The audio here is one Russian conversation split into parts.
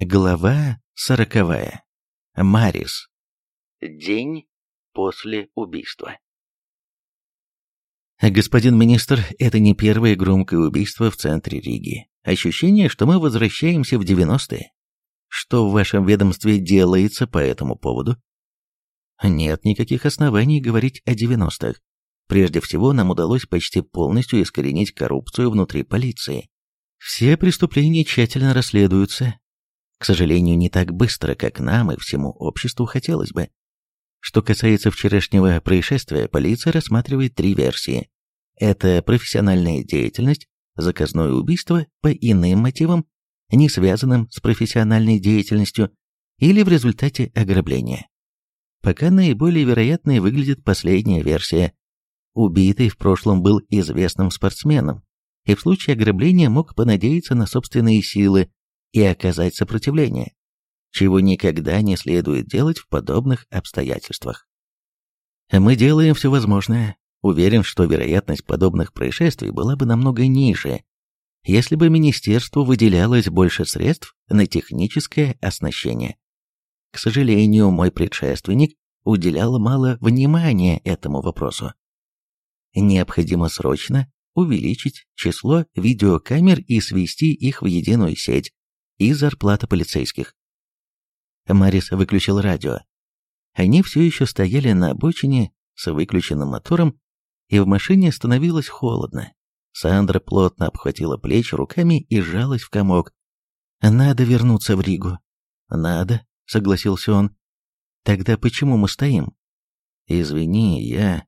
Глава сороковая. Марис. День после убийства. Господин министр, это не первое громкое убийство в центре Риги. Ощущение, что мы возвращаемся в 90-е. Что в вашем ведомстве делается по этому поводу? Нет никаких оснований говорить о 90-х. Прежде всего, нам удалось почти полностью искоренить коррупцию внутри полиции. Все преступления тщательно расследуются, к сожалению, не так быстро, как нам и всему обществу хотелось бы. Что касается вчерашнего происшествия, полиция рассматривает три версии. Это профессиональная деятельность, заказное убийство по иным мотивам, не связанным с профессиональной деятельностью, или в результате ограбления. Пока наиболее вероятной выглядит последняя версия. Убитый в прошлом был известным спортсменом, и в случае ограбления мог понадеяться на собственные силы, и оказать сопротивление, чего никогда не следует делать в подобных обстоятельствах. Мы делаем все возможное. Уверен, что вероятность подобных происшествий была бы намного ниже, если бы министерству выделялось больше средств на техническое оснащение. К сожалению, мой предшественник уделял мало внимания этому вопросу. Необходимо срочно увеличить число видеокамер и свести их в единую сеть, и зарплата полицейских. Марис выключил радио. Они все еще стояли на обочине с выключенным мотором, и в машине становилось холодно. Сандра плотно обхватила плечи руками и сжалась в комок. «Надо вернуться в Ригу». «Надо», — согласился он. «Тогда почему мы стоим?» «Извини, я...»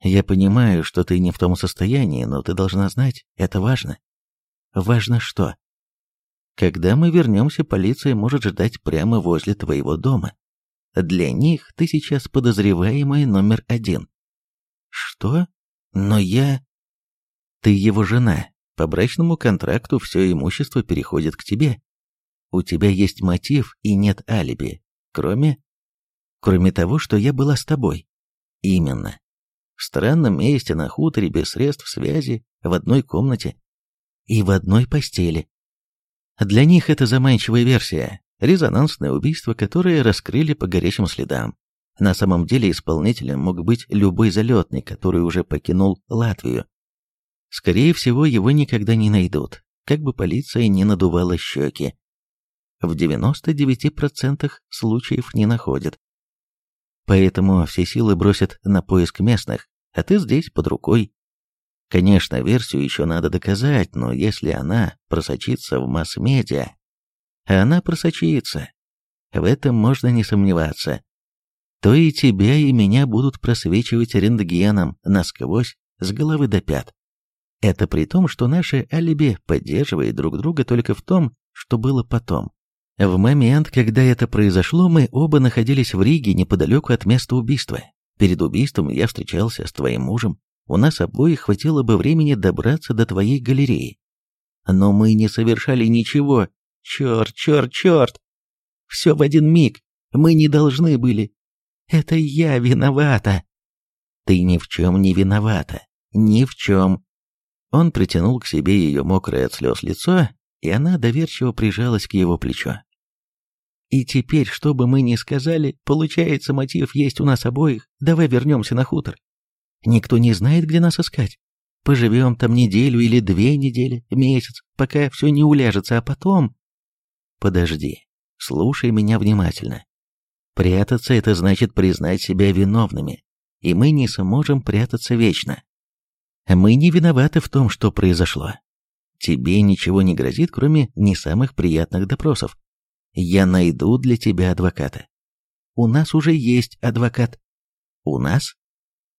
«Я понимаю, что ты не в том состоянии, но ты должна знать, это важно». «Важно что?» Когда мы вернемся, полиция может ждать прямо возле твоего дома. Для них ты сейчас подозреваемый номер один. Что? Но я... Ты его жена. По брачному контракту все имущество переходит к тебе. У тебя есть мотив и нет алиби, кроме... Кроме того, что я была с тобой. Именно. В странном месте на хуторе без средств связи, в одной комнате и в одной постели. Для них это заманчивая версия, резонансное убийство, которое раскрыли по горячим следам. На самом деле исполнителем мог быть любой залетный, который уже покинул Латвию. Скорее всего, его никогда не найдут, как бы полиция не надувала щеки. В 99% случаев не находят. Поэтому все силы бросят на поиск местных, а ты здесь под рукой. Конечно, версию еще надо доказать, но если она просочится в масс-медиа, а она просочится, в этом можно не сомневаться, то и тебя, и меня будут просвечивать рентгеном насквозь, с головы до пят. Это при том, что наши алиби поддерживают друг друга только в том, что было потом. В момент, когда это произошло, мы оба находились в Риге неподалеку от места убийства. Перед убийством я встречался с твоим мужем, у нас обоих хватило бы времени добраться до твоей галереи. Но мы не совершали ничего. Черт, черт, черт! Все в один миг. Мы не должны были. Это я виновата. Ты ни в чем не виновата. Ни в чем. Он притянул к себе ее мокрое от слез лицо, и она доверчиво прижалась к его плечу. И теперь, что бы мы ни сказали, получается, мотив есть у нас обоих. Давай вернемся на хутор. Никто не знает, где нас искать. Поживем там неделю или две недели, месяц, пока все не уляжется, а потом... Подожди, слушай меня внимательно. Прятаться — это значит признать себя виновными, и мы не сможем прятаться вечно. Мы не виноваты в том, что произошло. Тебе ничего не грозит, кроме не самых приятных допросов. Я найду для тебя адвоката. У нас уже есть адвокат. У нас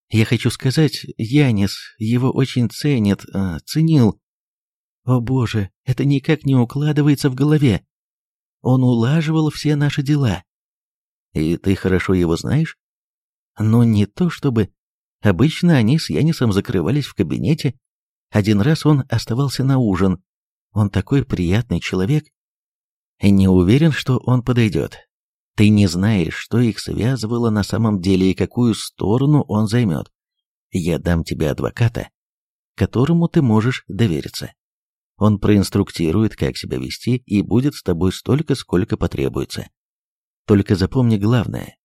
я хочу сказать, Янис его очень ценит, э, ценил. О боже, это никак не укладывается в голове. Он улаживал все наши дела. И ты хорошо его знаешь? Но не то чтобы. Обычно они с Янисом закрывались в кабинете. Один раз он оставался на ужин. Он такой приятный человек. Не уверен, что он подойдет. Ты не знаешь, что их связывало на самом деле и какую сторону он займет. Я дам тебе адвоката, которому ты можешь довериться. Он проинструктирует, как себя вести, и будет с тобой столько, сколько потребуется. Только запомни главное.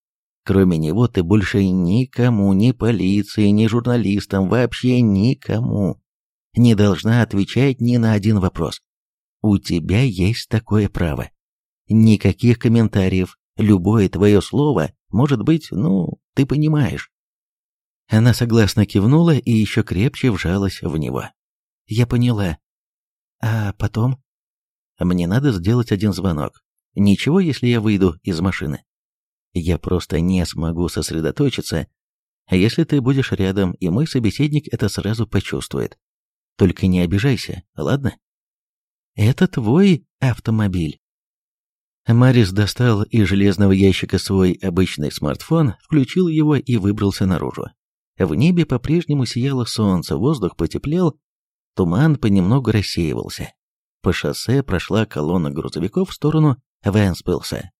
Кроме него ты больше никому, ни полиции, ни журналистам, вообще никому не должна отвечать ни на один вопрос. У тебя есть такое право. Никаких комментариев, Любое твое слово может быть, ну, ты понимаешь». Она согласно кивнула и еще крепче вжалась в него. «Я поняла. А потом?» «Мне надо сделать один звонок. Ничего, если я выйду из машины. Я просто не смогу сосредоточиться, А если ты будешь рядом, и мой собеседник это сразу почувствует. Только не обижайся, ладно?» «Это твой автомобиль?» Марис достал из железного ящика свой обычный смартфон, включил его и выбрался наружу. В небе по-прежнему сияло солнце, воздух потеплел, туман понемногу рассеивался. По шоссе прошла колонна грузовиков в сторону Венспилса.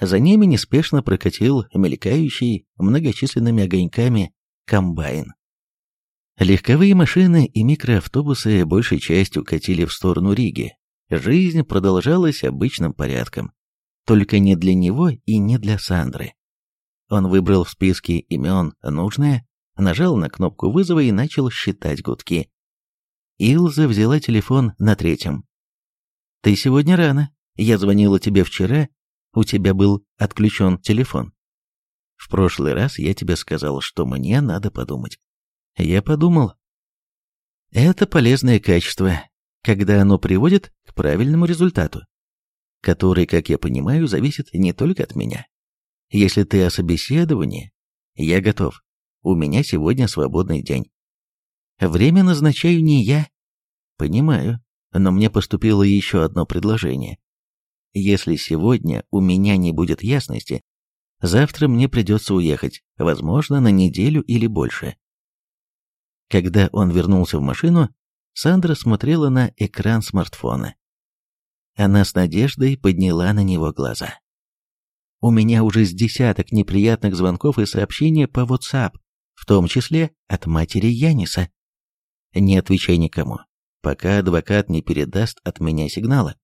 За ними неспешно прокатил мелькающий многочисленными огоньками комбайн. Легковые машины и микроавтобусы большей частью катили в сторону Риги, Жизнь продолжалась обычным порядком. Только не для него и не для Сандры. Он выбрал в списке имен нужное, нажал на кнопку вызова и начал считать гудки. Илза взяла телефон на третьем. «Ты сегодня рано. Я звонила тебе вчера. У тебя был отключен телефон. В прошлый раз я тебе сказал, что мне надо подумать. Я подумал. Это полезное качество когда оно приводит к правильному результату, который, как я понимаю, зависит не только от меня. Если ты о собеседовании, я готов. У меня сегодня свободный день. Время назначаю не я. Понимаю, но мне поступило еще одно предложение. Если сегодня у меня не будет ясности, завтра мне придется уехать, возможно, на неделю или больше. Когда он вернулся в машину, Сандра смотрела на экран смартфона. Она с надеждой подняла на него глаза. У меня уже с десяток неприятных звонков и сообщений по WhatsApp, в том числе от матери Яниса. Не отвечай никому, пока адвокат не передаст от меня сигнала.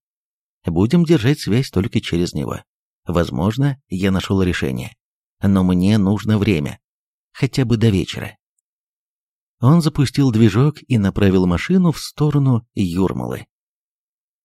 Будем держать связь только через него. Возможно, я нашел решение. Но мне нужно время. Хотя бы до вечера. Он запустил движок и направил машину в сторону Юрмалы.